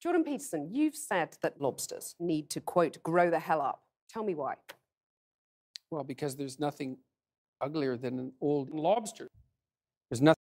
Jordan Peterson, you've said that lobsters need to, quote, grow the hell up. Tell me why. Well, because there's nothing uglier than an old lobster. There's nothing